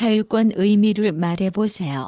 자율권 의미를 말해보세요.